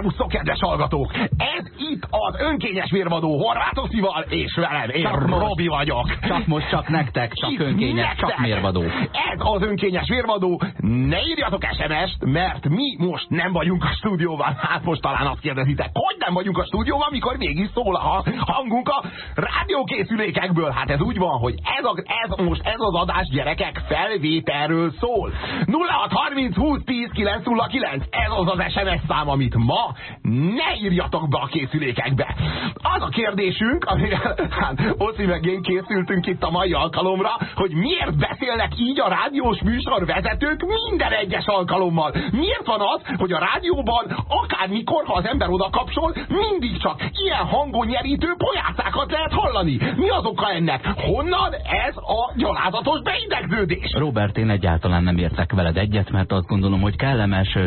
Szervusztok, kedves hallgatók! Ez itt az önkényes mérvadó Horvátoszival, és velem, én csak Robi vagyok. Csak most, csak nektek, csak itt önkényes, nektek. csak mérvadó. Ez az önkényes mérvadó. Ne írjatok SMS-t, mert mi most nem vagyunk a stúdióban. Hát most talán azt kérdezitek, hogy nem vagyunk a stúdióban, mikor mégis szól a hangunk a rádiókészülékekből. Hát ez úgy van, hogy ez, a, ez most ez az adás gyerekek felvételről szól. 0630 20 10 909. Ez az az SMS szám, amit ma ne írjatok be a készülékekbe. Az a kérdésünk, amire hát, Oszi meg én készültünk itt a mai alkalomra, hogy miért beszélnek így a rádiós műsor vezetők minden egyes alkalommal. Miért van az, hogy a rádióban akármikor, ha az ember oda kapcsol, mindig csak ilyen hangon nyerítő pojácákat lehet hallani. Mi az oka ennek? Honnan ez a gyalázatos beidegződés? Robert, én egyáltalán nem értek veled egyet, mert azt gondolom, hogy kellemes,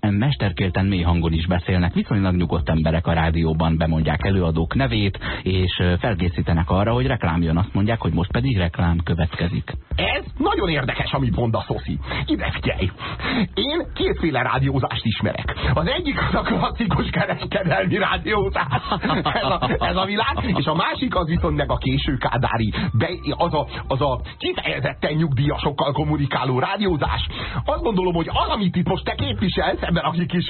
mesterkélten mély hangon is beszélnek. Viszonylag nyugodt emberek a rádióban bemondják előadók nevét, és felkészítenek arra, hogy reklám jön. Azt mondják, hogy most pedig reklám következik. Ez nagyon érdekes, amit mond a Szoszi. Ide figyelj! Én kétféle rádiózást ismerek. Az egyik az a klasszikus kereskedelmi rádiózás. Ez a, ez a világ. És a másik az viszont meg a késő kádári. Be, az, a, az a kifejezetten nyugdíjasokkal kommunikáló rádiózás. Azt gondolom, hogy az, amit itt most te képviselsz ebben a kis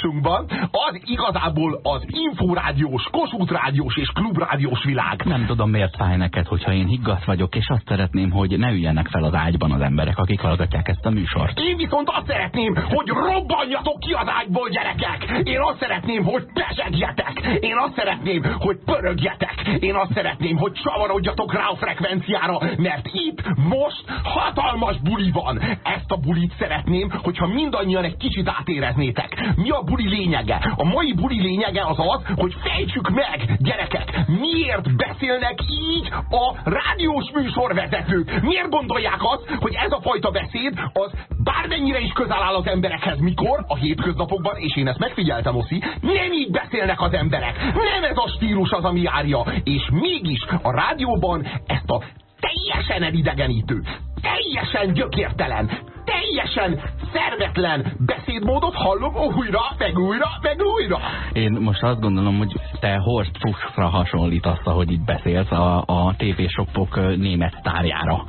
dialógusunkban, az igazából az inforádiós, kosútrádiós és klubrádiós világ. Nem tudom, miért fáj neked, hogyha én higgadt vagyok, és azt szeretném, hogy ne üljenek fel az ágyban az emberek, akik hallgatják ezt a műsort. Én viszont azt szeretném, hogy robbanjatok ki az ágyból, gyerekek! Én azt szeretném, hogy pesegjetek! Én azt szeretném, hogy pörögjetek! Én azt szeretném, hogy csavarodjatok rá a frekvenciára, mert itt most hatalmas buli van. Ezt a bulit szeretném, hogyha mindannyian egy kicsit átéreznétek. Mi a buli lényege? A mai buli lényege az az, hogy fejtsük meg, gyerekek, miért beszélnek így a rádiós műsorvezetők? Miért gondolják azt, hogy ez a fajta beszéd az bármennyire is közel áll az emberekhez, mikor a hétköznapokban, és én ezt megfigyeltem, Oszi, nem így beszélnek az emberek. Nem ez a stílus az, ami járja. És mégis a rádióban ezt a teljesen elidegenítő, teljesen gyökértelen, teljesen szervetlen beszédmódot hallom újra, meg újra, meg újra. Én most azt gondolom, hogy te Horst Fuchsra hasonlítasz, ahogy itt beszélsz a, a TV-shopok német tárjára.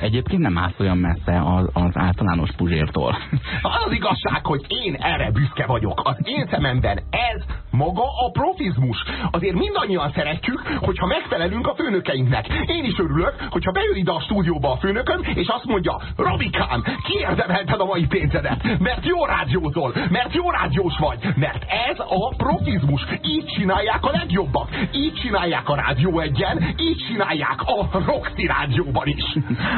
Egyébként nem állsz olyan messze az, az általános puzsértól. Az az igazság, hogy én erre büszke vagyok. Az én szememben ez maga a profizmus. Azért mindannyian szeretjük, hogyha megfelelünk a főnökeinknek. Én is örülök, hogyha bejön ide a stúdióba a főnököm, és azt mondja, Robikám, kiérdemelted a mai pénzedet, mert jó rádiózol, mert jó rádiós vagy, mert ez a profizmus. Így csinálják a legjobbak. Így csinálják a Rádió egyen, így csinálják a Roxy rádióban is.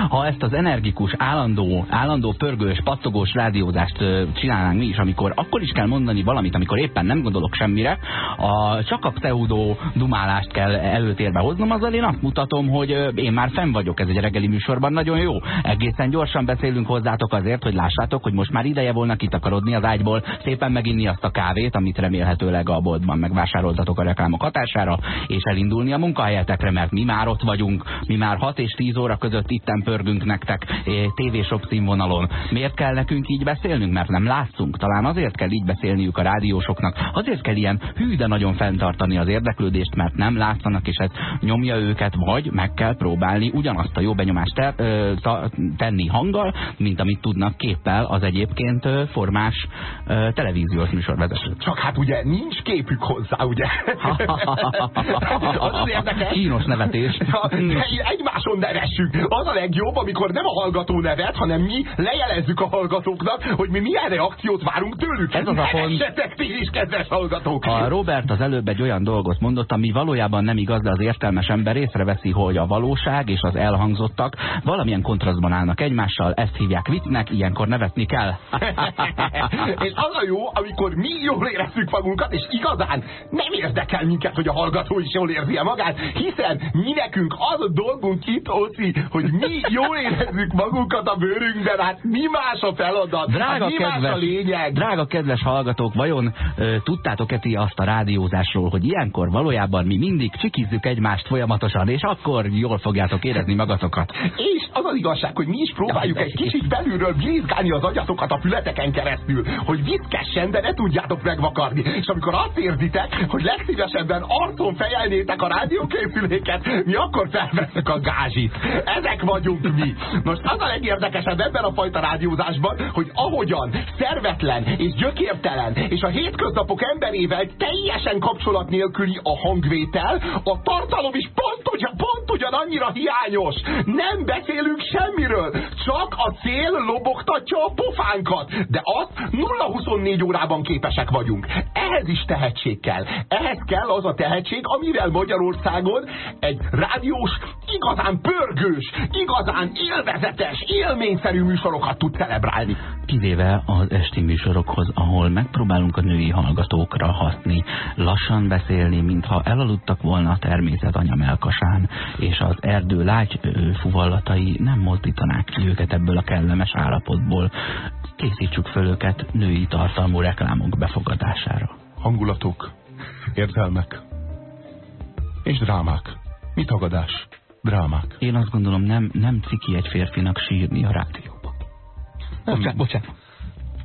Ha ezt az energikus, állandó, állandó pörgős, pattogós rádiózást csinálnánk mi is, amikor akkor is kell mondani valamit, amikor éppen nem gondolok semmire, a, csak a pseudo dumálást kell előtérbe hoznom, azzal én azt mutatom, hogy én már fenn vagyok ez egy reggeli műsorban, nagyon jó. Egészen gyorsan beszélünk hozzátok azért, hogy lássátok, hogy most már ideje volna kitakarodni az ágyból, szépen meginni azt a kávét, amit remélhetőleg a boltban megvásároltatok a reklámok hatására, és elindulni a munkahelyetekre, mert mi már ott vagyunk, mi már 6 és 10 óra között itten pörgünk nektek tévésok színvonalon. Miért kell nekünk így beszélnünk? Mert nem látszunk. Talán azért kell így beszélniük a rádiósoknak, azért kell ilyen hű, de nagyon fenntartani az érdeklődést, mert nem látszanak, és ez nyomja őket, vagy meg kell próbálni ugyanazt a jó benyomást ta, tenni hanggal, mint amit tudnak képpel az egyébként formás televíziós műsorvezető. Csak hát ugye nincs képük hozzá, ugye? az az érdekes. Kínos nevetés. Egymáson nevessük. Az a legjobb, amikor nem a hallgató nevet, hanem mi lejelezzük a hallgatóknak, hogy mi milyen reakciót várunk tőlük. Ez az a font. ti is, kedves hallgatók. A Robert az előbb egy olyan dolgot mondott, ami valójában nem igaz, de az értelmes ember észreveszi, hogy a valóság és az elhangzottak valamilyen kontrasztban állnak egymással, ezt hívják viccnek, ilyenkor nevetni kell. és az a jó, amikor mi jól érezzük magunkat, és igazán nem érdekel minket, hogy a hallgató is jól érzi -e magát, hiszen mi nekünk az a dolgunk itt, Oci, hogy mi jól érezzük magunkat a bőrünkben, hát mi más a feladat, drága hát mi kedves, más a lényeg. Drága kedves hallgatók, vajon ö, tudtátok-e ti azt a rádiózásról, hogy ilyenkor valójában mi mindig csikizzük egymást folyamatosan, és akkor jól fogjátok érezni magatokat. És az az igazság, hogy mi is próbáljuk egy kicsit belülről blizgálni az agyatokat a fületeken keresztül, hogy viccessen, de ne tudjátok megvakarni. És amikor azt érzitek, hogy legszívesebben arcon fejelnétek a rádiókészüléket, mi akkor felveszünk a gázsit. Ezek vagyunk mi. Most az a legérdekesebb ebben a fajta rádiózásban, hogy ahogyan szervetlen és gyökértelen, és a hétköznapok emberével teljesen kapcsolat nélküli a hangvétel, a tartalom is pont, ugyan, pont ugyanannyira hiányos. Nem beszélünk semmiről, csak a cél lobogtatja a pofánkat, de azt 0-24 órában képesek vagyunk. Ehhez is tehetség kell. Ehhez kell az a tehetség, amivel Magyarországon egy rádiós, igazán pörgős, igazán élvezetes, élményszerű műsorokat tud celebrálni. Kivéve az esti műsorokhoz, ahol megpróbálunk a női hallgatókra hatni, lassan beszélni, mintha elaludtak volna a természet anyamelkasán, és az erdő lágy fuvallatai nem mozdítanák ki őket ebből a kellemes állapotból. Készítsük föl őket női tartalmú reklámok befogadására. Hangulatok, érzelmek és drámák. Mi tagadás? Drámák. Én azt gondolom, nem, nem ciki egy férfinak sírni a rádióban. Bocsánat, bocsánat.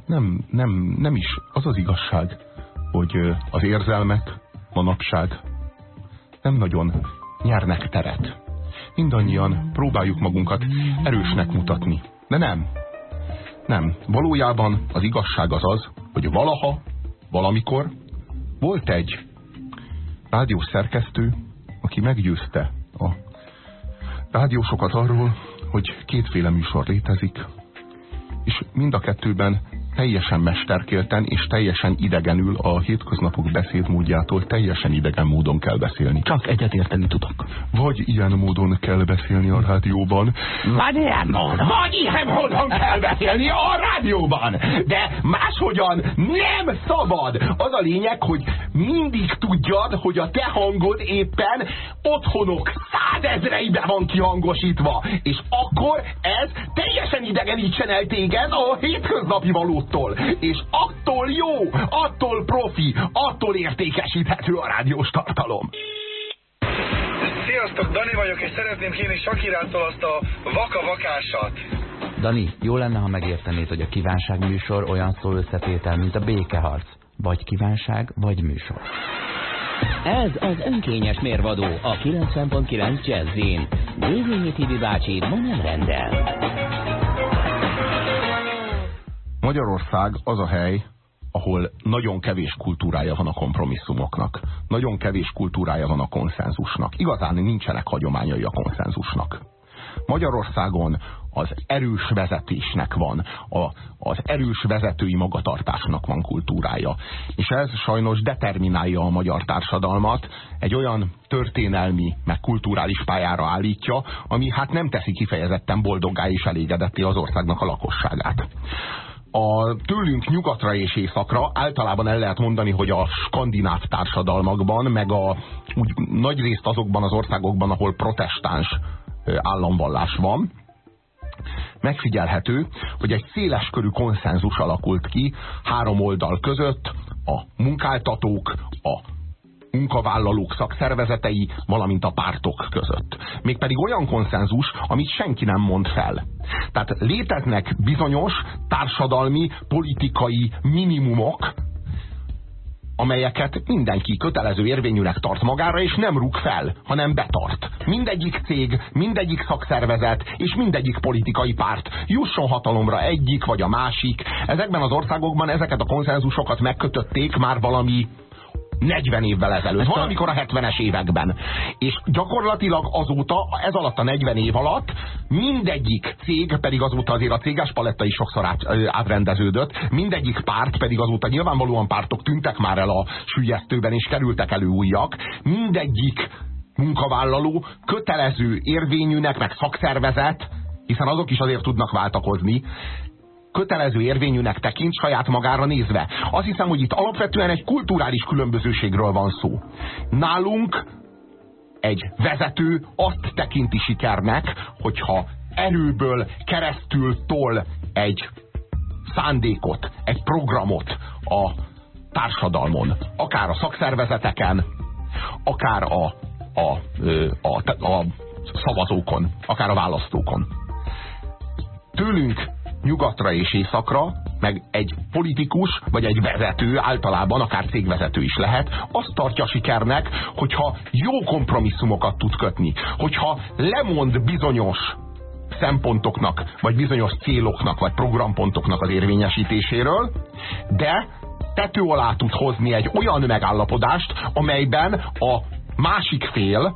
Nem, nem, nem is. Az az igazság, hogy az érzelmek manapság nem nagyon nyernek teret. Mindannyian próbáljuk magunkat erősnek mutatni. De nem. Nem. Valójában az igazság az az, hogy valaha, valamikor volt egy rádiós szerkesztő, aki meggyőzte a rádiósokat arról, hogy kétféle műsor létezik, és mind a kettőben teljesen mesterkélten és teljesen idegenül a hétköznapok beszédmódjától teljesen idegen módon kell beszélni. Csak egyetérteni tudok. Vagy ilyen módon kell beszélni a rádióban. Vagy ilyen módon. Vagy ilyen módon kell beszélni a rádióban. De máshogyan nem szabad. Az a lényeg, hogy mindig tudjad, hogy a te hangod éppen otthonok százezreibe van kihangosítva. És akkor ez teljesen idegenítsen el téged a hétköznapi való attól, és attól jó, attól profi, attól értékesíthető a rádiós tartalom. Sziasztok, Dani vagyok, és szeretném kérni Sakirától azt a vaka-vakásat. Dani, jó lenne, ha megértenéd, hogy a kívánságműsor olyan szó összetétel, mint a békeharc. Vagy kívánság, vagy műsor. Ez az önkényes mérvadó a 90.9 Jazzin. Dévényi Tibi bácsi ma nem rendel. Magyarország az a hely, ahol nagyon kevés kultúrája van a kompromisszumoknak. Nagyon kevés kultúrája van a konszenzusnak. Igazán nincsenek hagyományai a konszenzusnak. Magyarországon az erős vezetésnek van, a, az erős vezetői magatartásnak van kultúrája. És ez sajnos determinálja a magyar társadalmat, egy olyan történelmi, meg kulturális pályára állítja, ami hát nem teszi kifejezetten boldoggá és elégedetté az országnak a lakosságát a tőlünk nyugatra és északra általában el lehet mondani, hogy a skandináv társadalmakban, meg a úgy nagy részt azokban az országokban, ahol protestáns államvallás van, megfigyelhető, hogy egy széleskörű konszenzus alakult ki három oldal között, a munkáltatók, a munkavállalók szakszervezetei, valamint a pártok között. Mégpedig olyan konszenzus, amit senki nem mond fel. Tehát léteznek bizonyos társadalmi, politikai minimumok, amelyeket mindenki kötelező érvényűnek tart magára, és nem rúg fel, hanem betart. Mindegyik cég, mindegyik szakszervezet és mindegyik politikai párt jusson hatalomra egyik vagy a másik. Ezekben az országokban ezeket a konszenzusokat megkötötték már valami 40 évvel ezelőtt, valamikor a 70-es években. És gyakorlatilag azóta, ez alatt a 40 év alatt mindegyik cég, pedig azóta azért a céges paletta is sokszor át, átrendeződött, mindegyik párt, pedig azóta nyilvánvalóan pártok tűntek már el a sülyeztőben, és kerültek elő újak, mindegyik munkavállaló kötelező érvényűnek, meg szakszervezet, hiszen azok is azért tudnak váltakozni, kötelező érvényűnek tekint saját magára nézve. Azt hiszem, hogy itt alapvetően egy kulturális különbözőségről van szó. Nálunk egy vezető azt tekinti sikernek, hogyha erőből keresztül tol egy szándékot, egy programot a társadalmon, akár a szakszervezeteken, akár a, a, a, a, a szavazókon, akár a választókon. Tőlünk nyugatra és északra, meg egy politikus, vagy egy vezető, általában akár cégvezető is lehet, azt tartja sikernek, hogyha jó kompromisszumokat tud kötni, hogyha lemond bizonyos szempontoknak, vagy bizonyos céloknak, vagy programpontoknak az érvényesítéséről, de tető alá tud hozni egy olyan megállapodást, amelyben a másik fél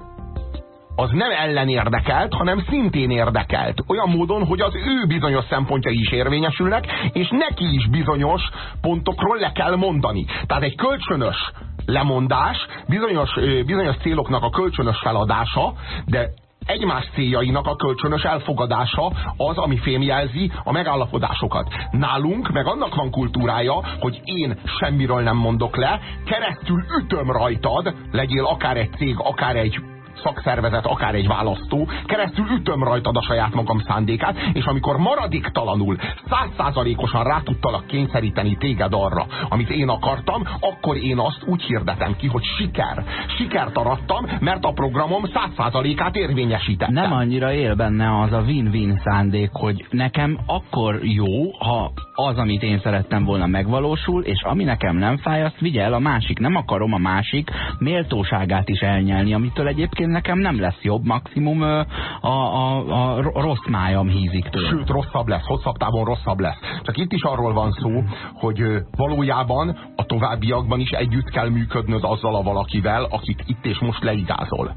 az nem ellen érdekelt, hanem szintén érdekelt. Olyan módon, hogy az ő bizonyos szempontjai is érvényesülnek, és neki is bizonyos pontokról le kell mondani. Tehát egy kölcsönös lemondás, bizonyos, bizonyos céloknak a kölcsönös feladása, de egymás céljainak a kölcsönös elfogadása az, ami fémjelzi a megállapodásokat. Nálunk meg annak van kultúrája, hogy én semmiről nem mondok le, keresztül ütöm rajtad, legyél akár egy cég, akár egy szakszervezet, akár egy választó, keresztül ütöm rajtad a saját magam szándékát, és amikor maradéktalanul, százszázalékosan rá tudtalak kényszeríteni téged arra, amit én akartam, akkor én azt úgy hirdetem ki, hogy siker. Sikert arattam, mert a programom százszázalékát érvényesítettem. Nem annyira él benne az a win-win szándék, hogy nekem akkor jó, ha az, amit én szerettem volna megvalósul, és ami nekem nem fáj, azt vigye el a másik. Nem akarom a másik méltóságát is elnyelni, amitől egyébként nekem nem lesz jobb, maximum a, a, a rossz májam hízik tőle. Sőt, rosszabb lesz, hosszabb távon rosszabb lesz. Csak itt is arról van szó, hogy valójában a továbbiakban is együtt kell működnöd azzal a valakivel, akit itt és most leigázol.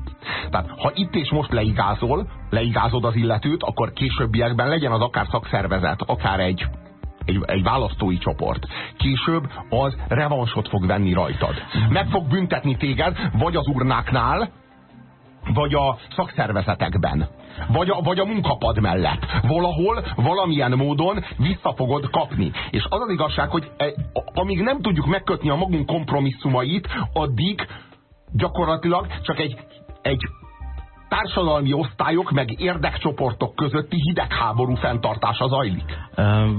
Tehát ha itt és most leigázol, leigázod az illetőt, akkor későbbiekben legyen az akár szakszervezet, akár egy egy, egy választói csoport. Később az revansot fog venni rajtad. Meg fog büntetni téged, vagy az urnáknál, vagy a szakszervezetekben, vagy a, vagy a munkapad mellett. Valahol, valamilyen módon vissza fogod kapni. És az az igazság, hogy e, amíg nem tudjuk megkötni a magunk kompromisszumait, addig gyakorlatilag csak egy, egy társadalmi osztályok meg érdekcsoportok közötti hidegháború fenntartása zajlik.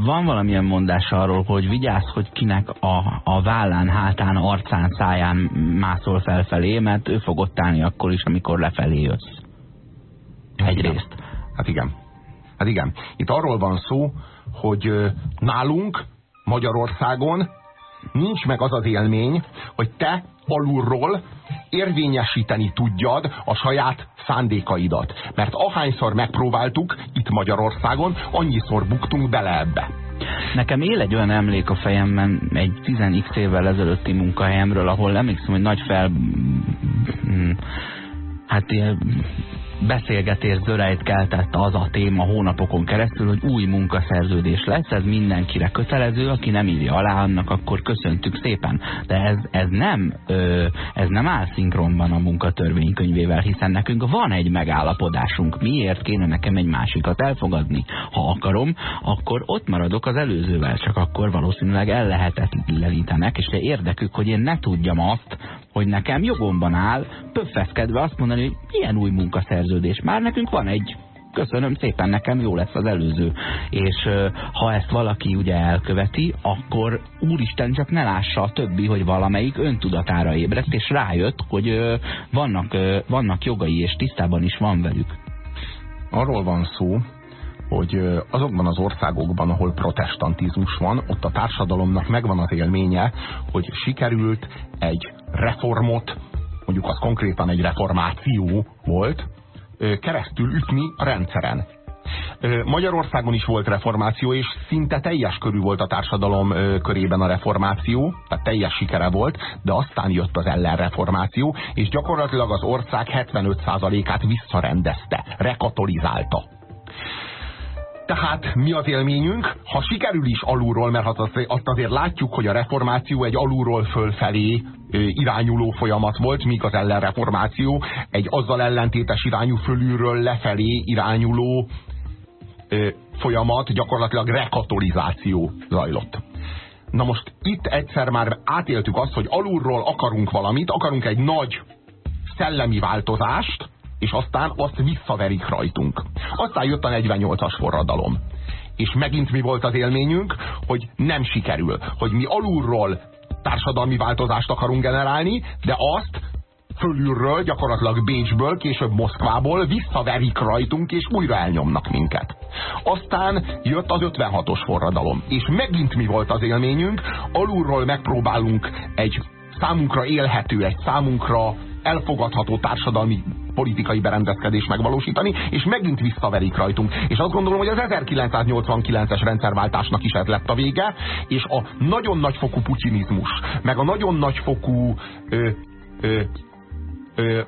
Van valamilyen mondás arról, hogy vigyázz, hogy kinek a, a vállán, hátán, arcán, száján mászol felfelé, mert ő fog ott állni akkor is, amikor lefelé jössz. Egyrészt. Hát igen. Hát igen. Itt arról van szó, hogy nálunk Magyarországon nincs meg az az élmény, hogy te alulról érvényesíteni tudjad a saját szándékaidat. Mert ahányszor megpróbáltuk itt Magyarországon, annyiszor buktunk bele ebbe. Nekem él egy olyan emlék a fejemben egy 10x évvel ezelőtti munkahelyemről, ahol emlékszem, hogy nagy fel... Mm, hát ilyen beszélgetés zörejt keltett az a téma hónapokon keresztül, hogy új munkaszerződés lesz, ez mindenkire kötelező, aki nem írja alá, annak akkor köszöntük szépen. De ez, ez nem ez nem áll szinkronban a munkatörvénykönyvével, hiszen nekünk van egy megállapodásunk. Miért kéne nekem egy másikat elfogadni? Ha akarom, akkor ott maradok az előzővel, csak akkor valószínűleg el lehetetlenítenek, és érdekük, hogy én ne tudjam azt, hogy nekem jogomban áll pöffeszkedve azt mondani, hogy milyen új munkaszerződés. Már nekünk van egy köszönöm szépen, nekem jó lesz az előző. És ha ezt valaki ugye elköveti, akkor úristen csak ne lássa a többi, hogy valamelyik öntudatára ébredt, és rájött, hogy vannak, vannak jogai, és tisztában is van velük. Arról van szó, hogy azokban az országokban, ahol protestantizmus van, ott a társadalomnak megvan az élménye, hogy sikerült egy reformot, mondjuk az konkrétan egy reformáció volt, keresztül ütni a rendszeren. Magyarországon is volt reformáció, és szinte teljes körű volt a társadalom körében a reformáció, tehát teljes sikere volt, de aztán jött az ellenreformáció, és gyakorlatilag az ország 75%-át visszarendezte, rekatolizálta. Tehát mi az élményünk? Ha sikerül is alulról, mert azt azért látjuk, hogy a reformáció egy alulról fölfelé irányuló folyamat volt, míg az ellenreformáció egy azzal ellentétes irányú fölülről lefelé irányuló folyamat, gyakorlatilag rekatolizáció zajlott. Na most itt egyszer már átéltük azt, hogy alulról akarunk valamit, akarunk egy nagy szellemi változást, és aztán azt visszaverik rajtunk. Aztán jött a 48-as forradalom. És megint mi volt az élményünk, hogy nem sikerül, hogy mi alulról társadalmi változást akarunk generálni, de azt fölülről, gyakorlatilag Bécsből, később Moszkvából visszaverik rajtunk, és újra elnyomnak minket. Aztán jött az 56-os forradalom, és megint mi volt az élményünk, alulról megpróbálunk egy számunkra élhető, egy számunkra elfogadható társadalmi politikai berendezkedés megvalósítani, és megint visszaverik rajtunk. És azt gondolom, hogy az 1989-es rendszerváltásnak is ez lett a vége, és a nagyon nagyfokú putinizmus, meg a nagyon nagyfokú ö, ö, ö,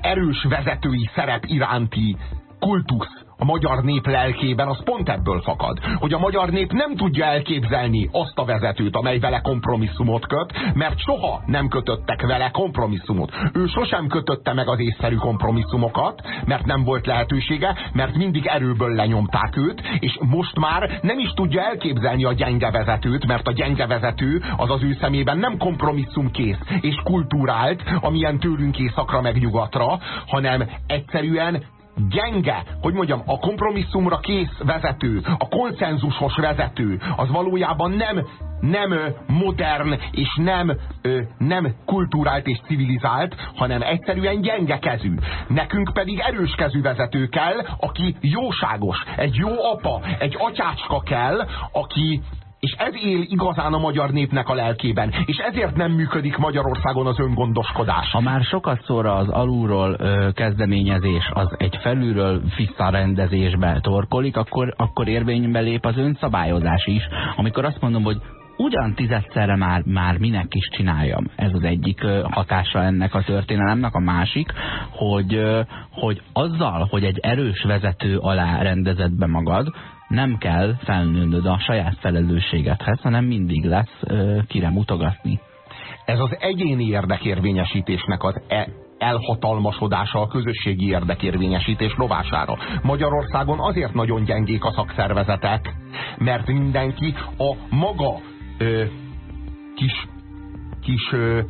erős vezetői szerep iránti kultusz a magyar nép lelkében, az pont ebből fakad. Hogy a magyar nép nem tudja elképzelni azt a vezetőt, amely vele kompromisszumot köt, mert soha nem kötöttek vele kompromisszumot. Ő sosem kötötte meg az észszerű kompromisszumokat, mert nem volt lehetősége, mert mindig erőből lenyomták őt, és most már nem is tudja elképzelni a gyenge vezetőt, mert a gyenge vezető az az ő szemében nem kompromisszumkész és kultúrált, amilyen tőlünk északra meg nyugatra, hanem egyszerűen gyenge, hogy mondjam, a kompromisszumra kész vezető, a konszenzusos vezető, az valójában nem, nem modern és nem, nem kulturált és civilizált, hanem egyszerűen gyenge kezű. Nekünk pedig erős kezű vezető kell, aki jóságos, egy jó apa, egy atyácska kell, aki, és ez él igazán a magyar népnek a lelkében. És ezért nem működik Magyarországon az öngondoskodás. Ha már sokat szóra az alulról ö, kezdeményezés az egy felülről visszarendezésbe torkolik, akkor, akkor érvénybe lép az önszabályozás is. Amikor azt mondom, hogy ugyan tizedszerre már, már minek is csináljam. Ez az egyik hatása ennek a történelemnek. A másik, hogy, hogy azzal, hogy egy erős vezető alá rendezed be magad, nem kell felnőnöd a saját felelősségedhez, hanem mindig lesz ö, kire mutogatni. Ez az egyéni érdekérvényesítésnek az e elhatalmasodása a közösségi érdekérvényesítés rovására. Magyarországon azért nagyon gyengék a szakszervezetek, mert mindenki a maga ö, kis, kis ö,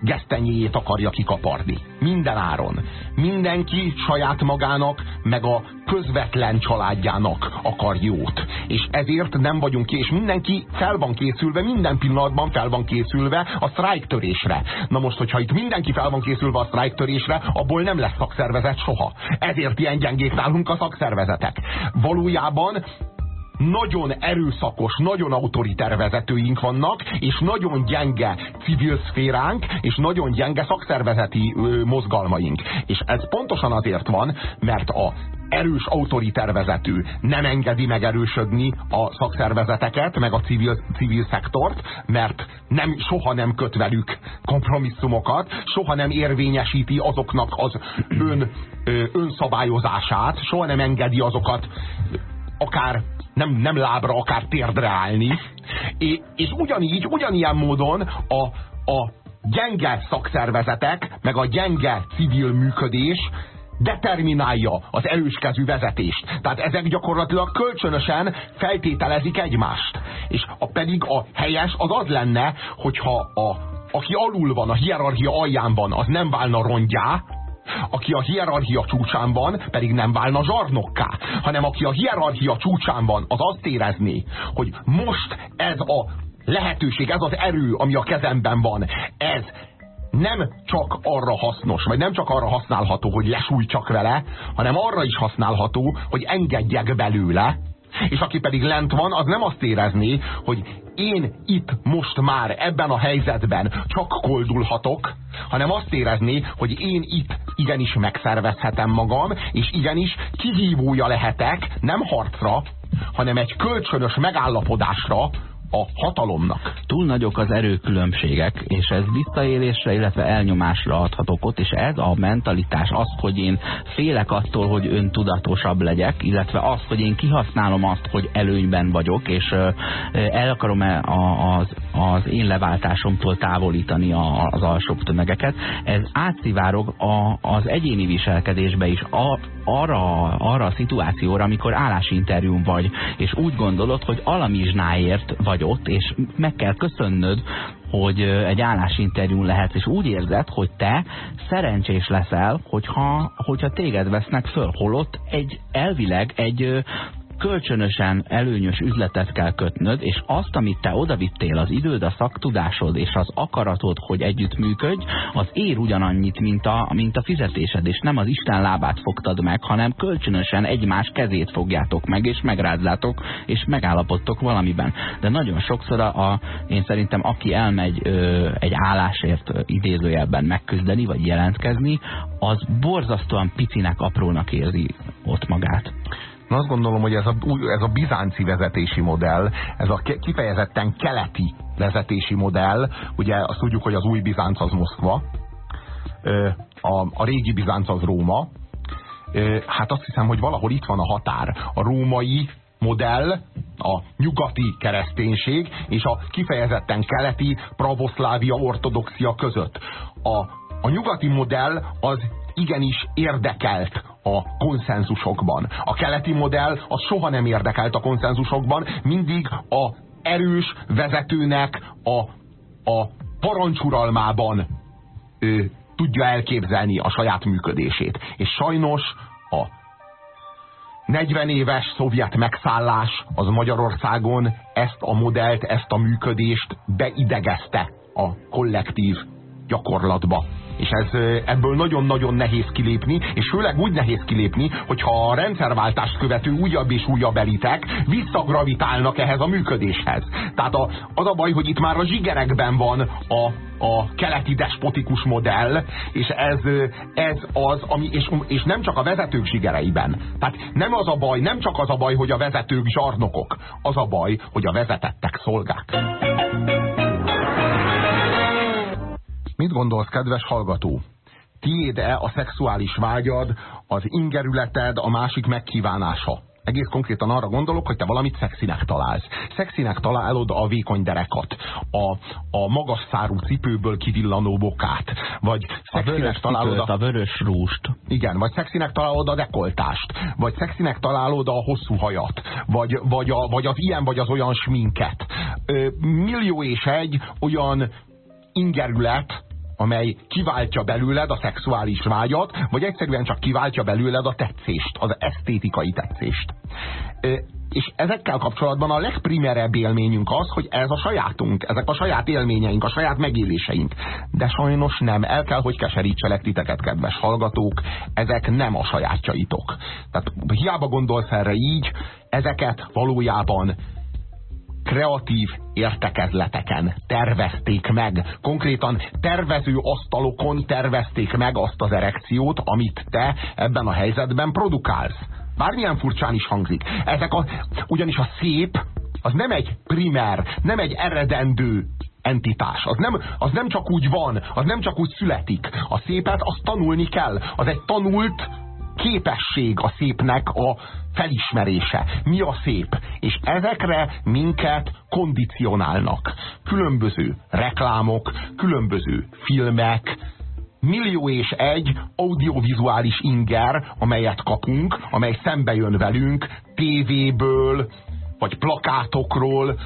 gesztenyéjét akarja kikaparni. Minden áron. Mindenki saját magának, meg a közvetlen családjának akar jót. És ezért nem vagyunk ki, és mindenki fel van készülve, minden pillanatban fel van készülve a sztrájktörésre. Na most, hogyha itt mindenki fel van készülve a sztrájktörésre, abból nem lesz szakszervezet soha. Ezért ilyen gyengék nálunk a szakszervezetek. Valójában nagyon erőszakos, nagyon autoriter vezetőink vannak, és nagyon gyenge civil szféránk, és nagyon gyenge szakszervezeti mozgalmaink. És ez pontosan azért van, mert a erős autoriter vezető nem engedi megerősödni a szakszervezeteket, meg a civil, civil szektort, mert nem, soha nem köt velük kompromisszumokat, soha nem érvényesíti azoknak az ön, ö, önszabályozását, soha nem engedi azokat akár nem, nem lábra, akár térdre állni. És, és ugyanígy, ugyanilyen módon a, a gyenge szakszervezetek, meg a gyenge civil működés determinálja az erőskezű vezetést. Tehát ezek gyakorlatilag kölcsönösen feltételezik egymást. És a, pedig a helyes az az lenne, hogyha a, aki alul van, a hierarchia alján van, az nem válna rongyá, aki a hierarchia csúcsán van, pedig nem válna zsarnokká, hanem aki a hierarchia csúcsán van, az azt érezné, hogy most ez a lehetőség, ez az erő, ami a kezemben van, ez nem csak arra hasznos, vagy nem csak arra használható, hogy lesújtsak vele, hanem arra is használható, hogy engedjek belőle, és aki pedig lent van, az nem azt érezné, hogy én itt most már ebben a helyzetben csak koldulhatok, hanem azt érezné, hogy én itt igenis megszervezhetem magam, és igenis kihívója lehetek nem harcra, hanem egy kölcsönös megállapodásra, a hatalomnak. Túl nagyok az erőkülönbségek, és ez visszaélésre, illetve elnyomásra adhat okot, és ez a mentalitás, az, hogy én félek attól, hogy öntudatosabb legyek, illetve az, hogy én kihasználom azt, hogy előnyben vagyok, és el akarom -e az, az én leváltásomtól távolítani az alsóbb tömegeket. Ez átszivárog a, az egyéni viselkedésbe is, a, arra, arra a szituációra, amikor állásinterjún vagy, és úgy gondolod, hogy alamizsnáért vagy ott, és meg kell köszönnöd, hogy egy állásinterjún lehet, és úgy érzed, hogy te szerencsés leszel, hogyha, hogyha téged vesznek föl, holott egy elvileg egy kölcsönösen előnyös üzletet kell kötnöd, és azt, amit te odavittél, az időd, a szaktudásod és az akaratod, hogy együttműködj, az ér ugyanannyit, mint a, mint a fizetésed, és nem az Isten lábát fogtad meg, hanem kölcsönösen egymás kezét fogjátok meg, és megrázzátok, és megállapodtok valamiben. De nagyon sokszor a, a én szerintem, aki elmegy ö, egy állásért idézőjelben megküzdeni, vagy jelentkezni, az borzasztóan picinek, aprónak érzi ott magát. Én azt gondolom, hogy ez a, ez a bizánci vezetési modell, ez a kifejezetten keleti vezetési modell, ugye azt tudjuk, hogy az új Bizánc az Moszkva, a, a régi Bizánc az Róma, hát azt hiszem, hogy valahol itt van a határ. A római modell, a nyugati kereszténység és a kifejezetten keleti pravoszlávia ortodoxia között. A, a nyugati modell az igenis érdekelt a konszenzusokban. A keleti modell az soha nem érdekelt a konszenzusokban, mindig a erős vezetőnek a, a parancsuralmában ő, tudja elképzelni a saját működését. És sajnos a 40 éves szovjet megszállás az Magyarországon ezt a modellt, ezt a működést beidegezte a kollektív gyakorlatba és ez, ebből nagyon-nagyon nehéz kilépni, és főleg úgy nehéz kilépni, hogyha a rendszerváltást követő újabb és újabb elitek visszagravitálnak ehhez a működéshez. Tehát a, az a baj, hogy itt már a zsigerekben van a, a keleti despotikus modell, és ez, ez az, ami, és, és nem csak a vezetők zsigereiben. Tehát nem az a baj, nem csak az a baj, hogy a vezetők zsarnokok, az a baj, hogy a vezetettek szolgák. Mit gondolsz, kedves hallgató? Tiéd-e a szexuális vágyad, az ingerületed, a másik megkívánása? Egész konkrétan arra gondolok, hogy te valamit szexinek találsz. Szexinek találod a vékony derekat, a, a magas szárú cipőből kivillanó bokát, vagy szexinek találod a... a vörös rúst. Igen, vagy szexinek találod a dekoltást, vagy szexinek találod a hosszú hajat, vagy, vagy, a, vagy az ilyen vagy az olyan sminket. Ö, millió és egy olyan ingerület, amely kiváltja belőled a szexuális vágyat, vagy egyszerűen csak kiváltja belőled a tetszést, az esztétikai tetszést. És ezekkel kapcsolatban a legprimerebb élményünk az, hogy ez a sajátunk, ezek a saját élményeink, a saját megéléseink. De sajnos nem. El kell, hogy keserítselek titeket, kedves hallgatók, ezek nem a sajátjaitok. Tehát hiába gondolsz erre így, ezeket valójában kreatív értekezleteken tervezték meg. Konkrétan tervező asztalokon tervezték meg azt az erekciót, amit te ebben a helyzetben produkálsz. Bármilyen furcsán is hangzik. Ezek a, ugyanis a szép az nem egy primer, nem egy eredendő entitás. Az nem, az nem csak úgy van, az nem csak úgy születik. A szépet azt tanulni kell. Az egy tanult képesség a szépnek a felismerése. Mi a szép? És ezekre minket kondicionálnak. Különböző reklámok, különböző filmek, millió és egy audiovizuális inger, amelyet kapunk, amely szembe jön velünk tévéből, vagy plakátokról,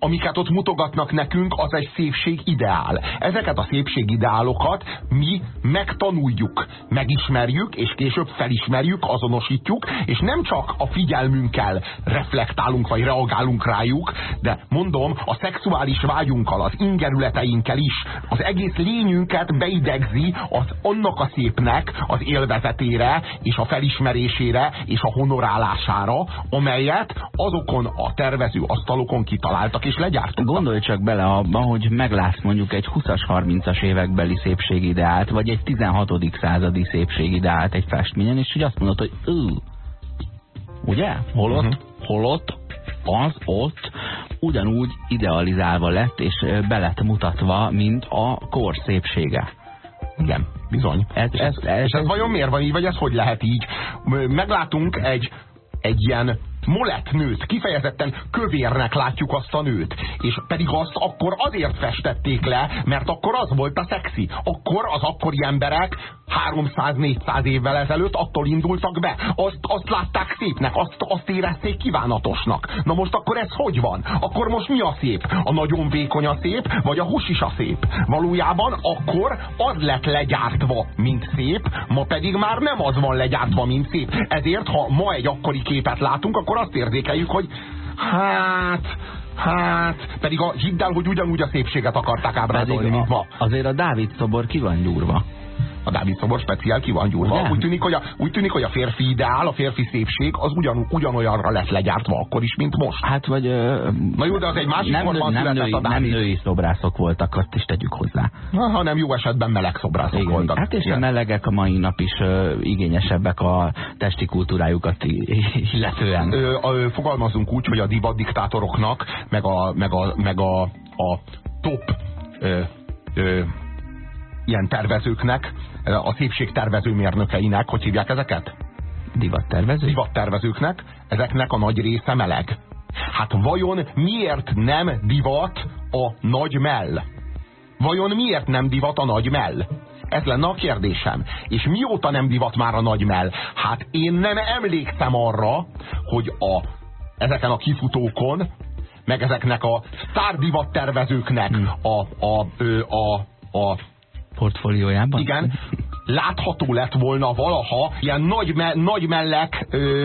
amiket ott mutogatnak nekünk, az egy szépség ideál. Ezeket a szépség ideálokat mi megtanuljuk, megismerjük, és később felismerjük, azonosítjuk, és nem csak a figyelmünkkel reflektálunk, vagy reagálunk rájuk, de mondom, a szexuális vágyunkkal, az ingerületeinkkel is, az egész lényünket beidegzi az annak a szépnek az élvezetére, és a felismerésére, és a honorálására, amelyet azokon a tervező asztalokon kitaláltak, és legyártottak. Gondolj csak bele abba, hogy meglátsz mondjuk egy 20-as, 30-as évekbeli szépségideált, vagy egy 16. századi szépségideált egy festményen, és hogy azt mondod, hogy ő, ugye? Holott, uh mhm. -huh. holott az ott ugyanúgy idealizálva lett, és be lett mutatva, mint a kor szépsége. Igen, bizony. Ez, ez, ez, és ez, ez vajon miért van így, vagy ez hogy lehet így? Meglátunk egy, egy ilyen molett nőt, kifejezetten kövérnek látjuk azt a nőt. És pedig azt akkor azért festették le, mert akkor az volt a szexi. Akkor az akkori emberek 300-400 évvel ezelőtt attól indultak be. Azt, azt látták szépnek, azt, azt érezték kívánatosnak. Na most akkor ez hogy van? Akkor most mi a szép? A nagyon vékony a szép, vagy a hús is a szép? Valójában akkor az lett legyártva, mint szép, ma pedig már nem az van legyártva, mint szép. Ezért, ha ma egy akkori képet látunk, akkor azt érzékeljük, hogy hát, hát, pedig a, hidd el, hogy ugyanúgy a szépséget akarták ábrázolni, mint ma. Azért a Dávid szobor ki van gyúrva a Dávid szobor speciál ki van gyúrva. Úgy tűnik, hogy a, úgy tűnik, hogy a férfi ideál, a férfi szépség az ugyan, ugyanolyanra lett legyártva akkor is, mint most. Hát vagy... Ö, Na jó, de az egy másik nem, korban nem, női, a nem női szobrászok voltak, azt is tegyük hozzá. Na, hanem jó esetben meleg szobrászok Igen. voltak. Hát és Igen. a melegek a mai nap is ö, igényesebbek a testi kultúrájukat illetően. Ö, ö, fogalmazunk úgy, hogy a divat diktátoroknak, meg a, meg a, meg a, a top ö, ö, ilyen tervezőknek, a szépségtervező mérnökeinek, hogy hívják ezeket? Divattervező? Divattervezőknek, ezeknek a nagy része meleg. Hát vajon miért nem divat a nagy mell? Vajon miért nem divat a nagy mell? Ez lenne a kérdésem. És mióta nem divat már a nagy mell? Hát én nem emlékszem arra, hogy a, ezeken a kifutókon, meg ezeknek a sztárdivat tervezőknek hmm. a, a, a, a, a portfóliójában? Igen. Látható lett volna valaha ilyen nagy, me nagy mellek ö,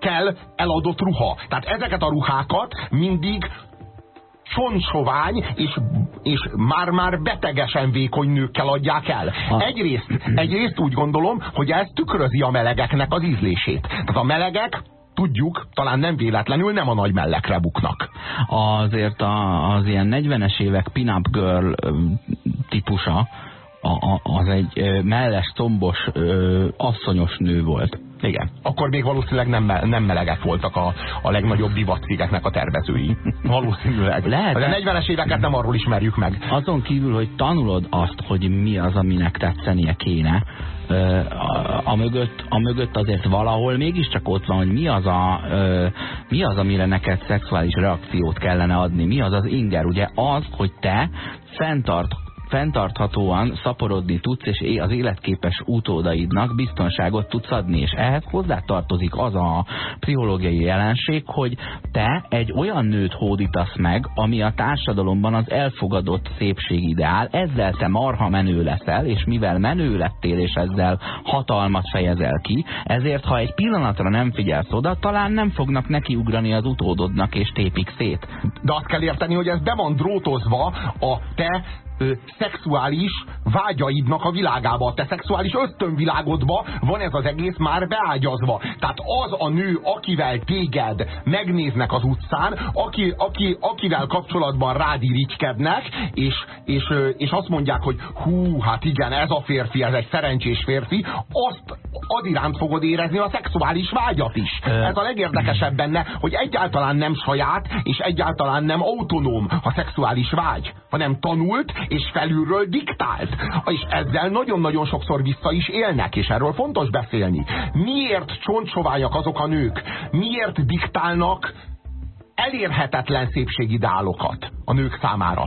kell eladott ruha. Tehát ezeket a ruhákat mindig csontsovány és, és már-már betegesen vékony nőkkel adják el. Egyrészt, egyrészt úgy gondolom, hogy ez tükrözi a melegeknek az ízlését. Tehát a melegek tudjuk, talán nem véletlenül nem a nagy mellekre buknak. Azért a, az ilyen 40-es évek pin-up girl típusa, a, a, az egy melles, tombos, ö, asszonyos nő volt. Igen. Akkor még valószínűleg nem, nem melegek voltak a, a legnagyobb divatcégeknek a tervezői. Valószínűleg. Lehet. A 40-es éveket nem arról ismerjük meg. Azon kívül, hogy tanulod azt, hogy mi az, aminek tetszenie kéne, a, a, mögött, a mögött azért valahol mégiscsak ott van, hogy mi az, a, mi az, amire neked szexuális reakciót kellene adni. Mi az az inger? Ugye az, hogy te fenntart fenntarthatóan szaporodni tudsz, és az életképes utódaidnak biztonságot tudsz adni, és ehhez hozzátartozik az a pszichológiai jelenség, hogy te egy olyan nőt hódítasz meg, ami a társadalomban az elfogadott szépségideál, ezzel te marha menő leszel, és mivel menő lettél, és ezzel hatalmat fejezel ki, ezért ha egy pillanatra nem figyelsz oda, talán nem fognak nekiugrani az utódodnak, és tépik szét. De azt kell érteni, hogy ez be van drótozva a te ö, szexuális vágyaidnak a világába, a te szexuális ösztönvilágodba van ez az egész már beágyazva. Tehát az a nő, akivel téged megnéznek az utcán, aki, aki, akivel kapcsolatban rád irigykednek, és, és, és azt mondják, hogy hú, hát igen, ez a férfi, ez egy szerencsés férfi, azt az iránt fogod érezni a szexuális vágyat is. Ez a legérdekesebb benne, hogy egyáltalán nem saját, és egyáltalán nem autonóm a szexuális vágy, hanem tanult, és felülről diktált. És ezzel nagyon-nagyon sokszor vissza is élnek, és erről fontos beszélni. Miért csontsovályak azok a nők? Miért diktálnak elérhetetlen szépségideálokat a nők számára?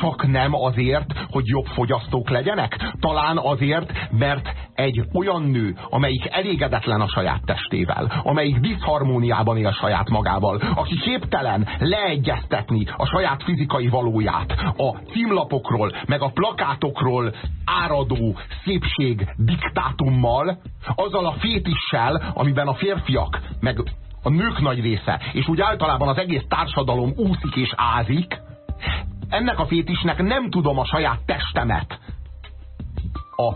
Csak nem azért, hogy jobb fogyasztók legyenek? Talán azért, mert egy olyan nő, amelyik elégedetlen a saját testével, amelyik diszharmóniában él saját magával, aki képtelen leegyeztetni a saját fizikai valóját a címlapokról, meg a plakátokról áradó szépség diktátummal, azzal a fétissel, amiben a férfiak, meg a nők nagy része, és úgy általában az egész társadalom úszik és ázik, ennek a fétisnek nem tudom a saját testemet a,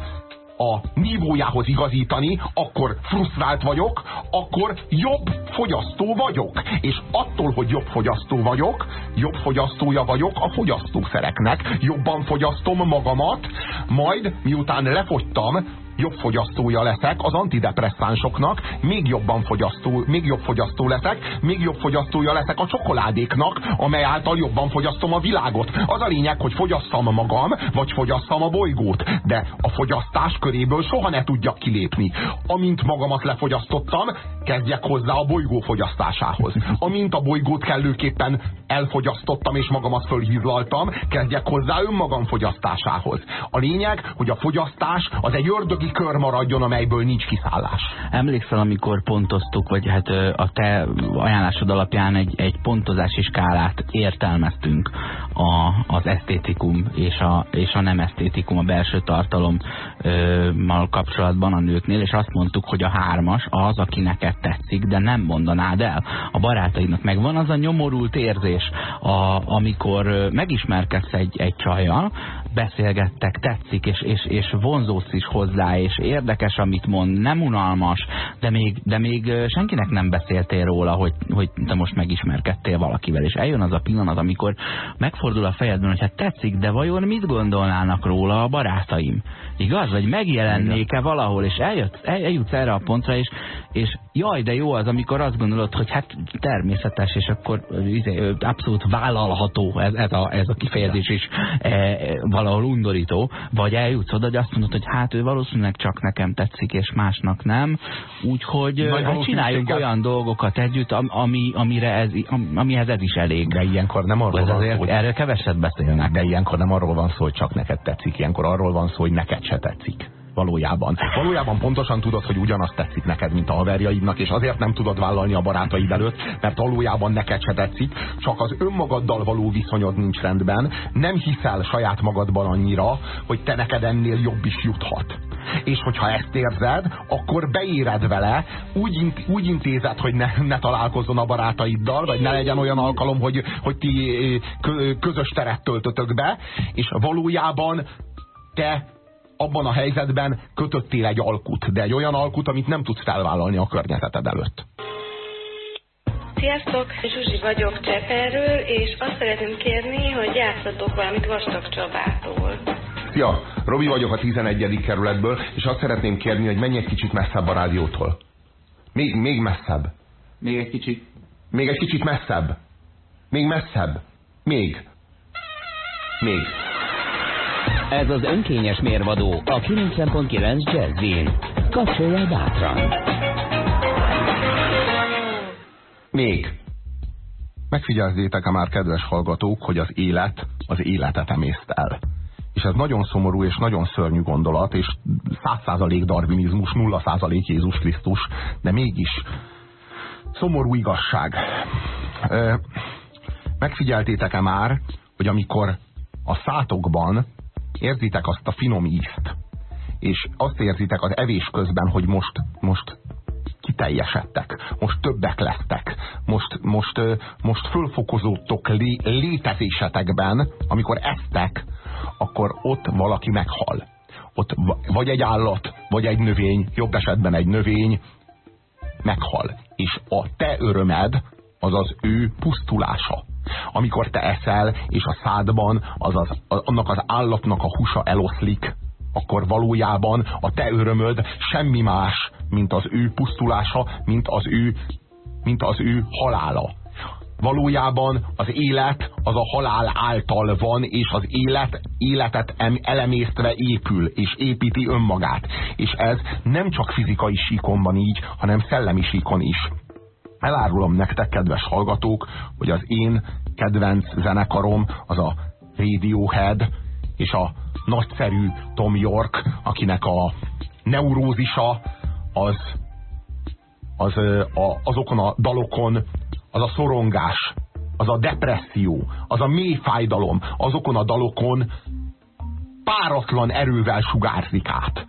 a nívójához igazítani, akkor frusztrált vagyok, akkor jobb fogyasztó vagyok. És attól, hogy jobb fogyasztó vagyok, jobb fogyasztója vagyok a fogyasztószereknek, jobban fogyasztom magamat, majd miután lefogytam, jobb fogyasztója leszek az antidepresszánsoknak, még jobban fogyasztó, még jobb fogyasztó leszek, még jobb fogyasztója leszek a csokoládéknak, amely által jobban fogyasztom a világot. Az a lényeg, hogy fogyasszam magam, vagy fogyasszam a bolygót, de a fogyasztás köréből soha ne tudjak kilépni. Amint magamat lefogyasztottam, kezdjek hozzá a bolygó fogyasztásához. Amint a bolygót kellőképpen elfogyasztottam és magamat fölhízlaltam, kezdjek hozzá önmagam fogyasztásához. A lényeg, hogy a fogyasztás az egy ördögi kör maradjon, amelyből nincs kiszállás. Emlékszel, amikor pontoztuk, vagy hát a te ajánlásod alapján egy, egy pontozási skálát értelmeztünk a, az esztétikum és a, és a nem esztétikum, a belső tartalommal kapcsolatban a nőknél, és azt mondtuk, hogy a hármas az, aki neked tetszik, de nem mondanád el. A barátaidnak megvan az a nyomorult érzés, a, amikor megismerkedsz egy, egy csajjal, beszélgettek, tetszik, és, és, és vonzódsz is hozzá, és érdekes, amit mond, nem unalmas, de még, de még senkinek nem beszéltél róla, hogy, hogy te most megismerkedtél valakivel, és eljön az a pillanat, amikor megfordul a fejedben, hogy hát tetszik, de vajon mit gondolnának róla a barátaim? Igaz? Vagy megjelennék-e valahol, és eljött, eljutsz erre a pontra, és, és jaj, de jó az, amikor azt gondolod, hogy hát természetes, és akkor izé, abszolút vállalható ez, ez, a, ez a kifejezés is e, valahol undorító, vagy eljutsz oda, hogy azt mondod, hogy hát ő valószínűleg csak nekem tetszik, és másnak nem, úgyhogy hát csináljunk olyan dolgokat együtt, ami, amire ez, amihez ez is elég. De ilyenkor nem arról ez van szó, hogy... Erről keveset beszélnek. De ilyenkor nem arról van szó, hogy csak neked tetszik, ilyenkor arról van szó, hogy neked se tetszik valójában. Valójában pontosan tudod, hogy ugyanazt tetszik neked, mint a haverjaidnak, és azért nem tudod vállalni a barátaid előtt, mert valójában neked se tetszik, csak az önmagaddal való viszonyod nincs rendben, nem hiszel saját magadban annyira, hogy te neked ennél jobb is juthat. És hogyha ezt érzed, akkor beéred vele, úgy, int, úgy intézed, hogy ne, ne találkozzon a barátaiddal, vagy ne legyen olyan alkalom, hogy, hogy ti közös teret töltötök be, és valójában te abban a helyzetben kötöttél egy alkut, de egy olyan alkut, amit nem tudsz felvállalni a környezeted előtt. Sziasztok, Zsuzsi vagyok Cseperről, és azt szeretném kérni, hogy játszatok valamit Vastag Csabától. Szia, Robi vagyok a 11. kerületből, és azt szeretném kérni, hogy menj egy kicsit messzebb a rádiótól. Még, még messzebb. Még egy kicsit. Még egy kicsit messzebb. Még messzebb. Még. Még. Ez az önkényes mérvadó a 90.9 Jazzin. Kapcsolja bátran. Még. Megfigyeljétek-e már, kedves hallgatók, hogy az élet az életet emészt el. És ez nagyon szomorú és nagyon szörnyű gondolat, és 100% darwinizmus, 0% Jézus Krisztus, de mégis szomorú igazság. Megfigyeltétek-e már, hogy amikor a szátokban érzitek azt a finom ízt, és azt érzitek az evés közben, hogy most, most kiteljesedtek, most többek lesztek, most, most, most fölfokozódtok lé, létezésetekben, amikor esztek, akkor ott valaki meghal. Ott vagy egy állat, vagy egy növény, jobb esetben egy növény meghal. És a te örömed az az ő pusztulása amikor te eszel, és a szádban az az, annak az állatnak a húsa eloszlik, akkor valójában a te örömöd semmi más, mint az ő pusztulása, mint az ő, mint az ő halála. Valójában az élet az a halál által van, és az élet életet elemésztve épül, és építi önmagát. És ez nem csak fizikai síkon van így, hanem szellemi síkon is. Elárulom nektek, kedves hallgatók, hogy az én kedvenc zenekarom az a Radiohead, és a nagyszerű Tom York, akinek a neurózisa az, az a, azokon a dalokon az a szorongás, az a depresszió, az a mély fájdalom, azokon a dalokon páratlan erővel sugárzik át.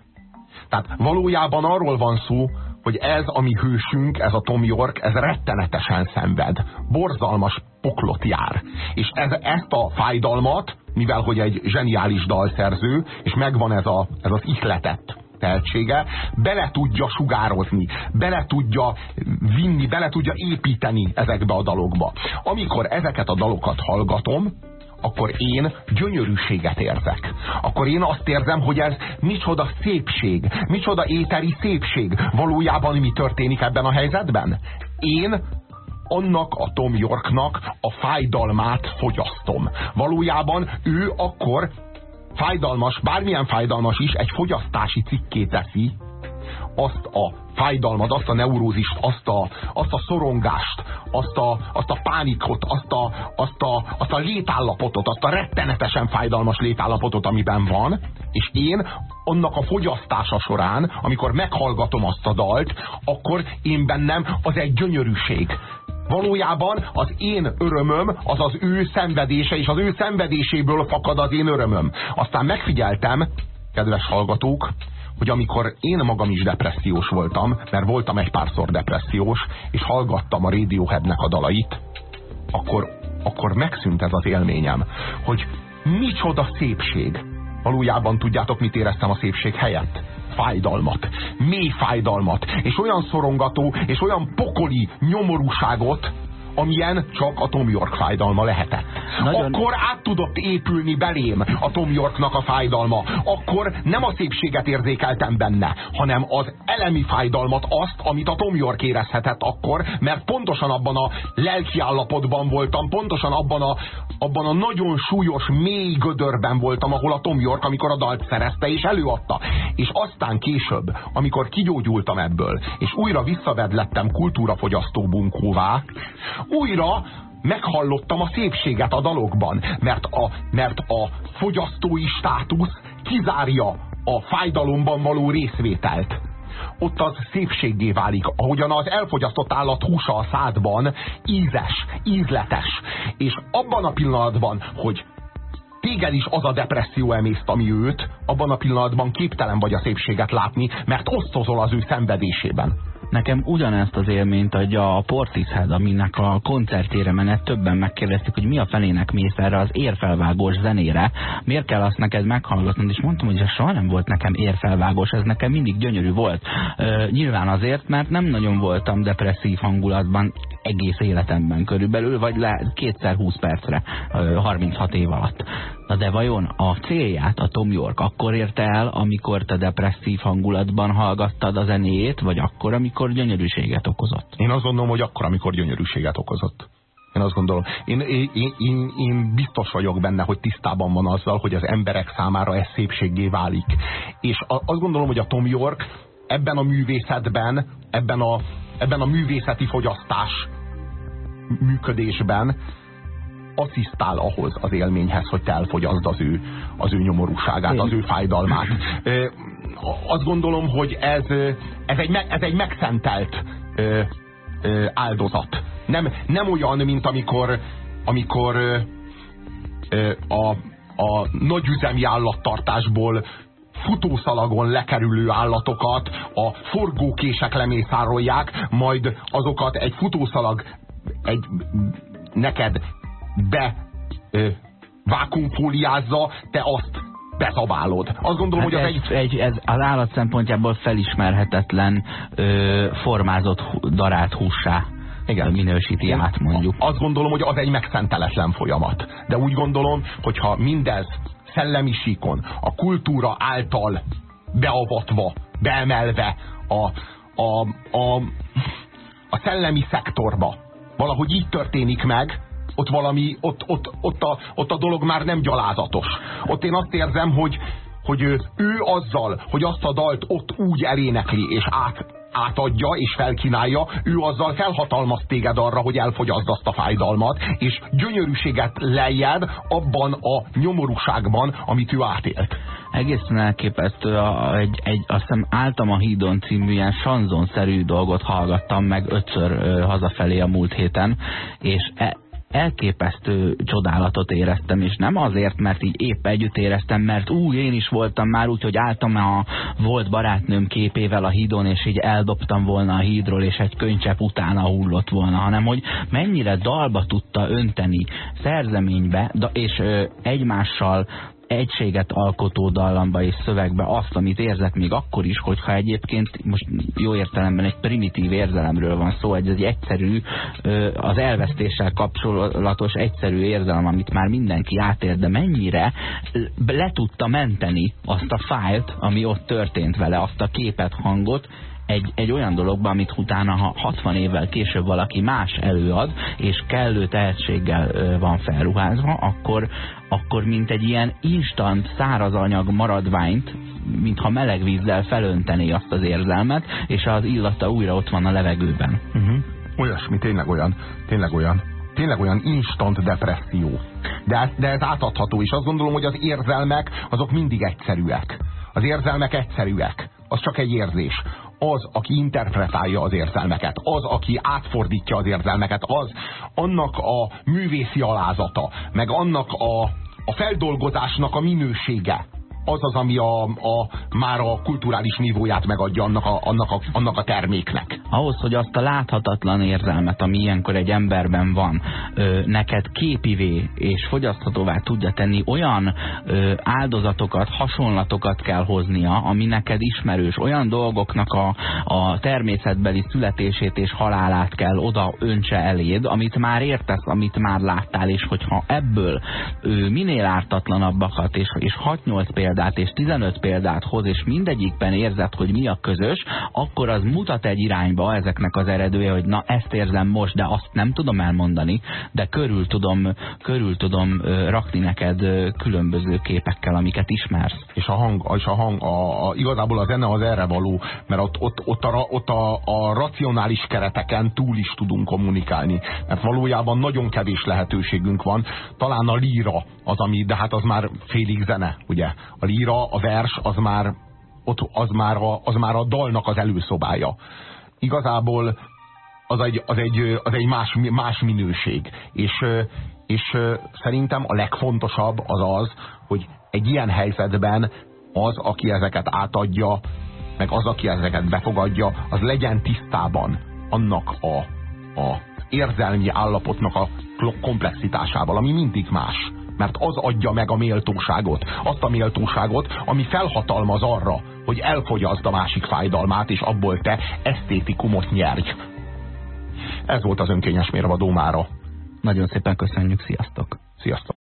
Tehát valójában arról van szó, hogy ez a mi hősünk, ez a Tom York, ez rettenetesen szenved. Borzalmas poklot jár. És ez, ezt a fájdalmat, mivel hogy egy zseniális dalszerző, és megvan ez, a, ez az ihletett tehetsége, bele tudja sugározni, bele tudja vinni, bele tudja építeni ezekbe a dalokba. Amikor ezeket a dalokat hallgatom, akkor én gyönyörűséget érzek. Akkor én azt érzem, hogy ez micsoda szépség, micsoda éteri szépség. Valójában mi történik ebben a helyzetben? Én annak a Tom Yorknak a fájdalmát fogyasztom. Valójában ő akkor fájdalmas, bármilyen fájdalmas is, egy fogyasztási cikké teszi azt a fájdalmat, azt a neurózist, azt a, azt a szorongást, azt a, azt a pánikot, azt a, azt, a, azt a létállapotot, azt a rettenetesen fájdalmas létállapotot, amiben van, és én annak a fogyasztása során, amikor meghallgatom azt a dalt, akkor én bennem az egy gyönyörűség. Valójában az én örömöm az az ő szenvedése, és az ő szenvedéséből fakad az én örömöm. Aztán megfigyeltem, kedves hallgatók, hogy amikor én magam is depressziós voltam, mert voltam egy párszor depressziós, és hallgattam a Radioheadnek a dalait, akkor, akkor megszűnt ez az élményem, hogy micsoda szépség. Valójában tudjátok, mit éreztem a szépség helyett? Fájdalmat, mély fájdalmat, és olyan szorongató, és olyan pokoli nyomorúságot, amilyen csak a Tom York fájdalma lehetett. Nagyon... Akkor át tudott épülni belém a Tom Yorknak a fájdalma. Akkor nem a szépséget érzékeltem benne, hanem az elemi fájdalmat, azt, amit a Tom York érezhetett akkor, mert pontosan abban a lelki állapotban voltam, pontosan abban a, abban a nagyon súlyos, mély gödörben voltam, ahol a Tom York, amikor a dalt szerezte és előadta. És aztán később, amikor kigyógyultam ebből, és újra visszavedlettem kultúrafogyasztó bunkóvá, újra meghallottam a szépséget a dalokban, mert a, mert a fogyasztói státusz kizárja a fájdalomban való részvételt. Ott az szépséggé válik, ahogyan az elfogyasztott állat húsa a szádban ízes, ízletes. És abban a pillanatban, hogy téged is az a depresszió emészt, ami őt, abban a pillanatban képtelen vagy a szépséget látni, mert osztozol az ő szenvedésében. Nekem ugyanezt az élményt adja a Portishead, aminek a koncertére menet többen megkérdezték, hogy mi a felének mész erre az érfelvágós zenére, miért kell azt neked meghallgatnod, és mondtam, hogy ez soha nem volt nekem érfelvágós, ez nekem mindig gyönyörű volt. Ö, nyilván azért, mert nem nagyon voltam depresszív hangulatban egész életemben körülbelül, vagy le kétszer 20 percre, 36 év alatt. Na de vajon a célját a Tom York akkor érte el, amikor te depresszív hangulatban hallgattad a zenéjét, vagy akkor, amikor gyönyörűséget okozott? Én azt gondolom, hogy akkor, amikor gyönyörűséget okozott. Én azt gondolom. Én, én, én, én biztos vagyok benne, hogy tisztában van azzal, hogy az emberek számára ez szépséggé válik. És azt gondolom, hogy a Tom York ebben a művészetben, ebben a, ebben a művészeti fogyasztás működésben asszisztál ahhoz az élményhez, hogy te elfogyaszd az ő, az ő nyomorúságát, az ő fájdalmát. Azt gondolom, hogy ez, ez, egy, ez egy megszentelt áldozat. Nem, nem olyan, mint amikor, amikor a, a nagyüzemi állattartásból futószalagon lekerülő állatokat a forgókések lemészárolják, majd azokat egy futószalag egy neked be ö, vákumfóliázza, te azt bezabálod. Azt gondolom, hát hogy az egy... egy... Ez az állat szempontjából felismerhetetlen ö, formázott darált húsá igen. minősíti át, mondjuk. Azt gondolom, hogy az egy megszenteletlen folyamat. De úgy gondolom, hogyha mindez szellemi síkon, a kultúra által beavatva, beemelve a, a, a, a szellemi szektorba, valahogy így történik meg, ott valami, ott, ott, ott, a, ott a dolog már nem gyalázatos. Ott én azt érzem, hogy, hogy ő, ő azzal, hogy azt a dalt ott úgy elénekli és át, átadja és felkínálja, ő azzal felhatalmaz téged arra, hogy elfogyaszd azt a fájdalmat, és gyönyörűséget lejjed abban a nyomorúságban, amit ő átélt. Egészen elképesztő, a, egy, egy, azt hiszem álltam a hídon című ilyen sanzonszerű dolgot hallgattam meg ötször ö, hazafelé a múlt héten, és e, elképesztő csodálatot éreztem, és nem azért, mert így épp együtt éreztem, mert úgy én is voltam már úgy, hogy álltam a volt barátnőm képével a hídon, és így eldobtam volna a hídról, és egy könycsepp utána hullott volna, hanem hogy mennyire dalba tudta önteni szerzeménybe, és egymással egységet alkotó dallamba és szövegbe azt, amit érzek még akkor is, hogyha egyébként most jó értelemben egy primitív érzelemről van szó, egy, egy egyszerű, az elvesztéssel kapcsolatos egyszerű érzelem, amit már mindenki átér, de mennyire le tudta menteni azt a fájlt, ami ott történt vele, azt a képet, hangot, egy, egy olyan dologba, amit utána, ha 60 évvel később valaki más előad, és kellő tehetséggel van felruházva, akkor, akkor mint egy ilyen instant szárazanyag maradványt, mintha meleg vízzel felöntené azt az érzelmet, és az illata újra ott van a levegőben. Uh mhm. -huh. Olyasmi, tényleg olyan, tényleg olyan tényleg olyan instant depresszió. De ez, de ez átadható, és azt gondolom, hogy az érzelmek azok mindig egyszerűek. Az érzelmek egyszerűek. Az csak egy érzés az, aki interpretálja az érzelmeket, az, aki átfordítja az érzelmeket, az annak a művészi alázata, meg annak a, a feldolgozásnak a minősége, az az, ami a, a, már a kulturális nívóját megadja annak a, annak, a, annak a terméknek. Ahhoz, hogy azt a láthatatlan érzelmet, ami ilyenkor egy emberben van, ö, neked képivé és fogyaszthatóvá tudja tenni, olyan ö, áldozatokat, hasonlatokat kell hoznia, ami neked ismerős, olyan dolgoknak a, a természetbeli születését és halálát kell oda öntse eléd, amit már értesz, amit már láttál, és hogyha ebből ö, minél ártatlanabbakat és, és 6-8 példát példát és 15 példát hoz, és mindegyikben érzed, hogy mi a közös, akkor az mutat egy irányba ezeknek az eredője, hogy na ezt érzem most, de azt nem tudom elmondani, de körül tudom, körül tudom rakni neked különböző képekkel, amiket ismersz. És a hang, és a hang a, a, igazából a zene az erre való, mert ott, ott, ott, a, ott a, a racionális kereteken túl is tudunk kommunikálni. Mert valójában nagyon kevés lehetőségünk van. Talán a líra az, ami, de hát az már félig zene, ugye? A líra, a vers, az már, ott, az már, a, az már a dalnak az előszobája. Igazából az egy, az egy, az egy más, más minőség. És, és szerintem a legfontosabb az az, hogy egy ilyen helyzetben az, aki ezeket átadja, meg az, aki ezeket befogadja, az legyen tisztában annak a, a érzelmi állapotnak a komplexitásával, ami mindig más mert az adja meg a méltóságot. Azt a méltóságot, ami felhatalmaz arra, hogy elfogyaszd a másik fájdalmát, és abból te esztétikumot nyerj. Ez volt az önkényes mérvadó mára. Nagyon szépen köszönjük, sziasztok! Sziasztok!